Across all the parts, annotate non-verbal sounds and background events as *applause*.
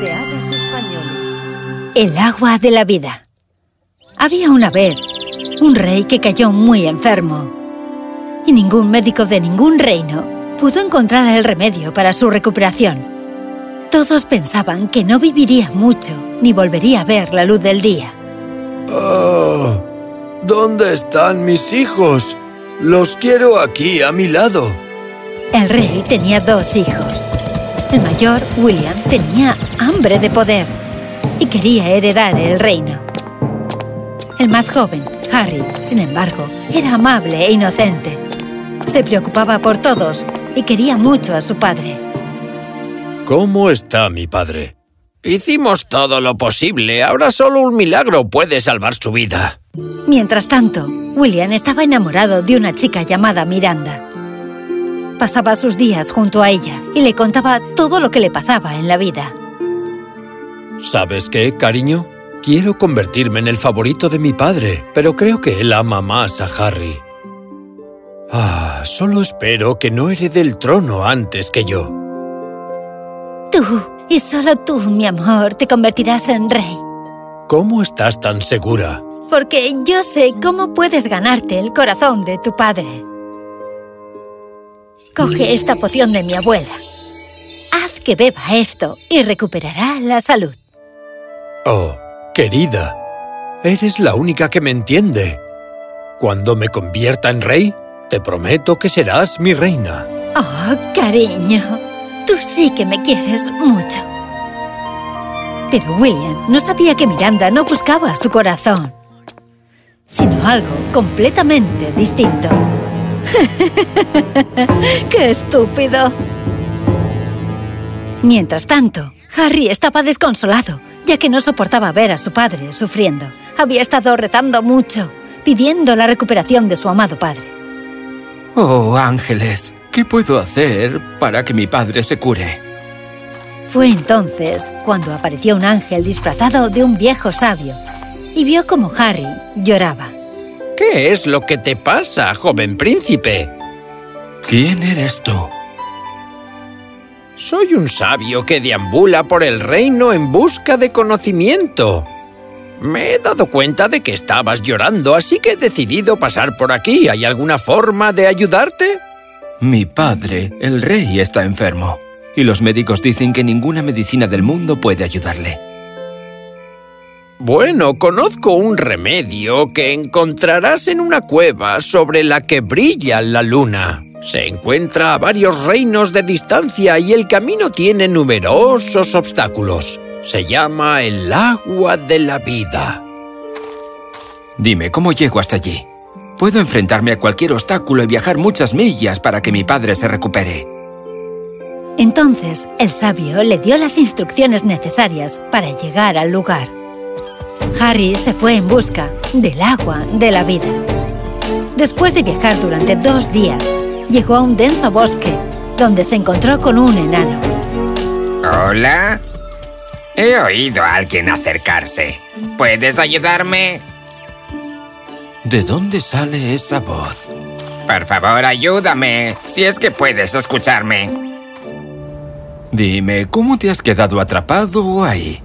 de hadas españoles. El agua de la vida. Había una vez un rey que cayó muy enfermo. Y ningún médico de ningún reino pudo encontrar el remedio para su recuperación. Todos pensaban que no viviría mucho ni volvería a ver la luz del día. Oh, ¿Dónde están mis hijos? Los quiero aquí, a mi lado. El rey tenía dos hijos. El mayor, William, tenía hambre de poder y quería heredar el reino. El más joven, Harry, sin embargo, era amable e inocente. Se preocupaba por todos y quería mucho a su padre. ¿Cómo está mi padre? Hicimos todo lo posible. Ahora solo un milagro puede salvar su vida. Mientras tanto, William estaba enamorado de una chica llamada Miranda. Pasaba sus días junto a ella y le contaba todo lo que le pasaba en la vida. ¿Sabes qué, cariño? Quiero convertirme en el favorito de mi padre, pero creo que él ama más a Harry. Ah, solo espero que no herede el trono antes que yo. Tú, y solo tú, mi amor, te convertirás en rey. ¿Cómo estás tan segura? Porque yo sé cómo puedes ganarte el corazón de tu padre. Coge esta poción de mi abuela. Haz que beba esto y recuperará la salud. Oh, querida, eres la única que me entiende. Cuando me convierta en rey, te prometo que serás mi reina. Oh, cariño, tú sí que me quieres mucho. Pero William no sabía que Miranda no buscaba su corazón, sino algo completamente distinto. *laughs* ¡Qué estúpido! Mientras tanto, Harry estaba desconsolado, ya que no soportaba ver a su padre sufriendo. Había estado rezando mucho, pidiendo la recuperación de su amado padre. Oh, ángeles, ¿qué puedo hacer para que mi padre se cure? Fue entonces cuando apareció un ángel disfrazado de un viejo sabio y vio como Harry lloraba. ¿Qué es lo que te pasa, joven príncipe? ¿Quién eres tú? Soy un sabio que deambula por el reino en busca de conocimiento. Me he dado cuenta de que estabas llorando, así que he decidido pasar por aquí. ¿Hay alguna forma de ayudarte? Mi padre, el rey, está enfermo. Y los médicos dicen que ninguna medicina del mundo puede ayudarle. Bueno, conozco un remedio que encontrarás en una cueva sobre la que brilla la luna. Se encuentra a varios reinos de distancia y el camino tiene numerosos obstáculos. Se llama el agua de la vida. Dime, ¿cómo llego hasta allí? Puedo enfrentarme a cualquier obstáculo y viajar muchas millas para que mi padre se recupere. Entonces, el sabio le dio las instrucciones necesarias para llegar al lugar. Harry se fue en busca del agua de la vida. Después de viajar durante dos días, llegó a un denso bosque, donde se encontró con un enano. ¿Hola? He oído a alguien acercarse. ¿Puedes ayudarme? ¿De dónde sale esa voz? Por favor, ayúdame, si es que puedes escucharme. Dime, ¿cómo te has quedado atrapado ahí?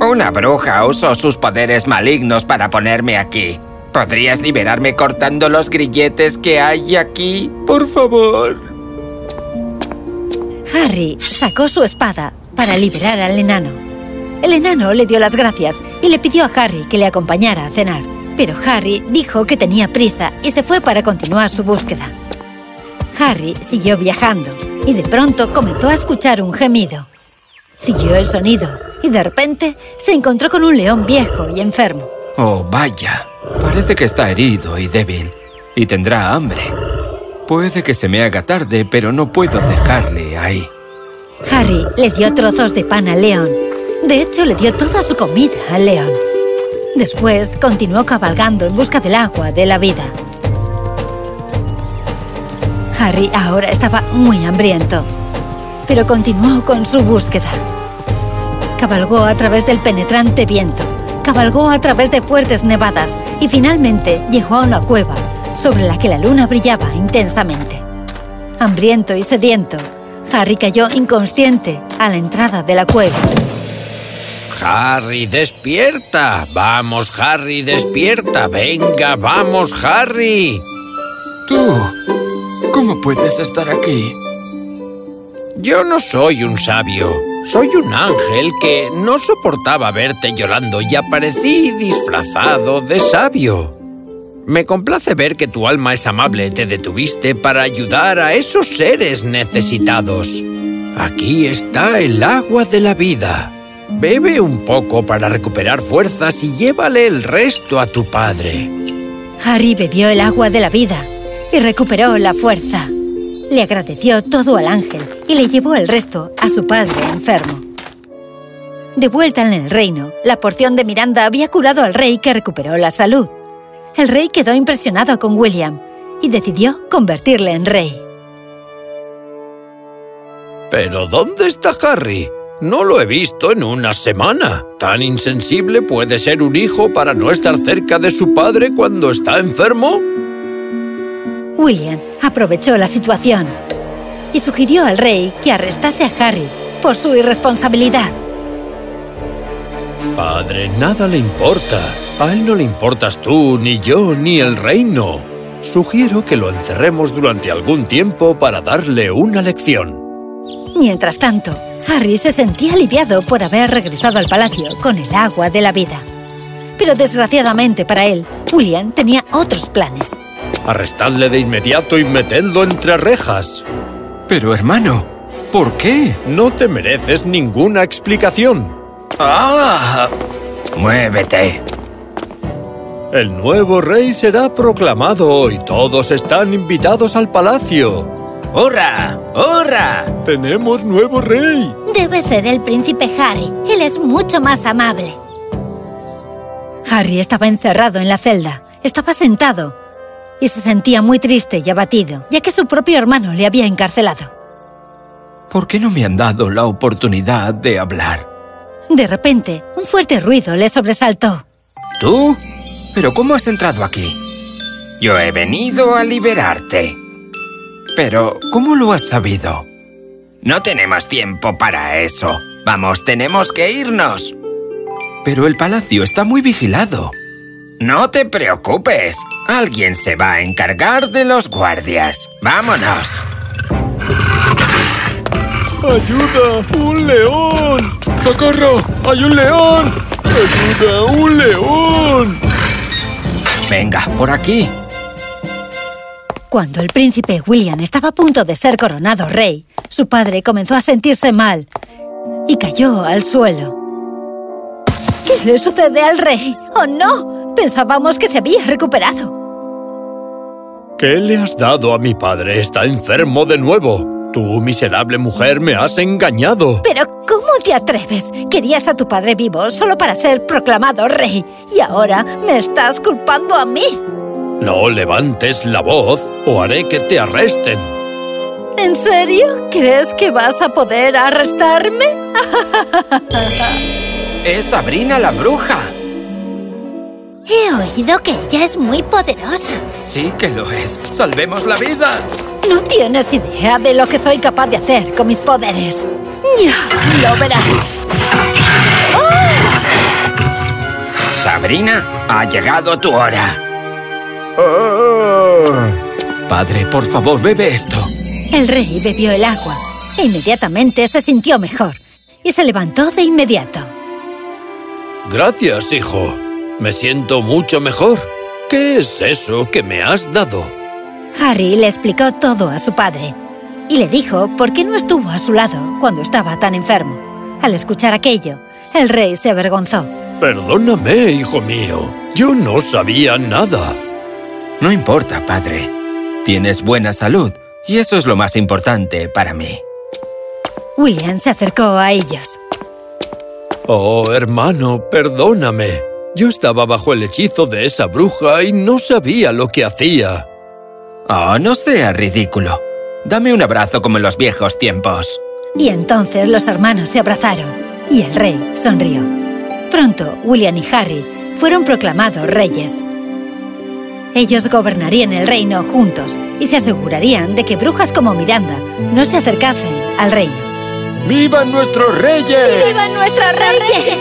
Una bruja usó sus poderes malignos para ponerme aquí. ¿Podrías liberarme cortando los grilletes que hay aquí? Por favor. Harry sacó su espada para liberar al enano. El enano le dio las gracias y le pidió a Harry que le acompañara a cenar. Pero Harry dijo que tenía prisa y se fue para continuar su búsqueda. Harry siguió viajando y de pronto comenzó a escuchar un gemido. Siguió el sonido y de repente se encontró con un león viejo y enfermo. Oh, vaya. Parece que está herido y débil. Y tendrá hambre. Puede que se me haga tarde, pero no puedo dejarle ahí. Harry le dio trozos de pan al león. De hecho, le dio toda su comida al león. Después, continuó cabalgando en busca del agua de la vida. Harry ahora estaba muy hambriento, pero continuó con su búsqueda. Cabalgó a través del penetrante viento, cabalgó a través de fuertes nevadas y finalmente llegó a una cueva sobre la que la luna brillaba intensamente. Hambriento y sediento, Harry cayó inconsciente a la entrada de la cueva. Harry, despierta. Vamos, Harry, despierta. Venga, vamos, Harry. Tú, ¿cómo puedes estar aquí? Yo no soy un sabio. Soy un ángel que no soportaba verte llorando y aparecí disfrazado de sabio. Me complace ver que tu alma es amable. Te detuviste para ayudar a esos seres necesitados. Aquí está el agua de la vida. Bebe un poco para recuperar fuerzas y llévale el resto a tu padre. Harry bebió el agua de la vida y recuperó la fuerza. Le agradeció todo al ángel y le llevó el resto a su padre enfermo. De vuelta en el reino, la porción de Miranda había curado al rey que recuperó la salud. El rey quedó impresionado con William y decidió convertirle en rey. ¿Pero dónde está Harry? No lo he visto en una semana. ¿Tan insensible puede ser un hijo para no estar cerca de su padre cuando está enfermo? William aprovechó la situación y sugirió al rey que arrestase a Harry por su irresponsabilidad. Padre, nada le importa. A él no le importas tú, ni yo, ni el reino. Sugiero que lo encerremos durante algún tiempo para darle una lección. Mientras tanto, Harry se sentía aliviado por haber regresado al palacio con el agua de la vida. Pero desgraciadamente para él, William tenía otros planes. Arrestadle de inmediato y metedlo entre rejas. Pero hermano, ¿por qué? No te mereces ninguna explicación. ¡Ah! ¡Muévete! El nuevo rey será proclamado hoy. Todos están invitados al palacio. ¡Hurra! ¡Hurra! ¡Tenemos nuevo rey! Debe ser el príncipe Harry. Él es mucho más amable. Harry estaba encerrado en la celda. Estaba sentado y se sentía muy triste y abatido, ya que su propio hermano le había encarcelado. ¿Por qué no me han dado la oportunidad de hablar? De repente, un fuerte ruido le sobresaltó. ¿Tú? ¿Pero cómo has entrado aquí? Yo he venido a liberarte. Pero, ¿cómo lo has sabido? No tenemos tiempo para eso. Vamos, tenemos que irnos. Pero el palacio está muy vigilado. No te preocupes. Alguien se va a encargar de los guardias. ¡Vámonos! ¡Ayuda! ¡Un león! ¡Socorro! ¡Hay un león! ¡Ayuda! ¡Un león! Venga, por aquí. Cuando el príncipe William estaba a punto de ser coronado rey, su padre comenzó a sentirse mal y cayó al suelo. ¿Qué le sucede al rey? ¡Oh, no! Pensábamos que se había recuperado. ¿Qué le has dado a mi padre? Está enfermo de nuevo. Tú, miserable mujer, me has engañado. ¿Pero cómo te atreves? Querías a tu padre vivo solo para ser proclamado rey. Y ahora me estás culpando a mí. No levantes la voz o haré que te arresten. ¿En serio? ¿Crees que vas a poder arrestarme? *laughs* ¡Es Sabrina la bruja! He oído que ella es muy poderosa. Sí que lo es. ¡Salvemos la vida! No tienes idea de lo que soy capaz de hacer con mis poderes. Ya lo verás. Sabrina, ha llegado tu hora. Padre, por favor, bebe esto. El rey bebió el agua e inmediatamente se sintió mejor y se levantó de inmediato. Gracias, hijo. Me siento mucho mejor. ¿Qué es eso que me has dado? Harry le explicó todo a su padre y le dijo por qué no estuvo a su lado cuando estaba tan enfermo. Al escuchar aquello, el rey se avergonzó. Perdóname, hijo mío. Yo no sabía nada. No importa, padre. Tienes buena salud y eso es lo más importante para mí. William se acercó a ellos. Oh, hermano, perdóname. Yo estaba bajo el hechizo de esa bruja y no sabía lo que hacía. Oh, no sea ridículo. Dame un abrazo como en los viejos tiempos. Y entonces los hermanos se abrazaron y el rey sonrió. Pronto, William y Harry fueron proclamados reyes. Ellos gobernarían el reino juntos y se asegurarían de que brujas como Miranda no se acercasen al reino. ¡Vivan nuestros reyes! ¡Vivan nuestros reyes!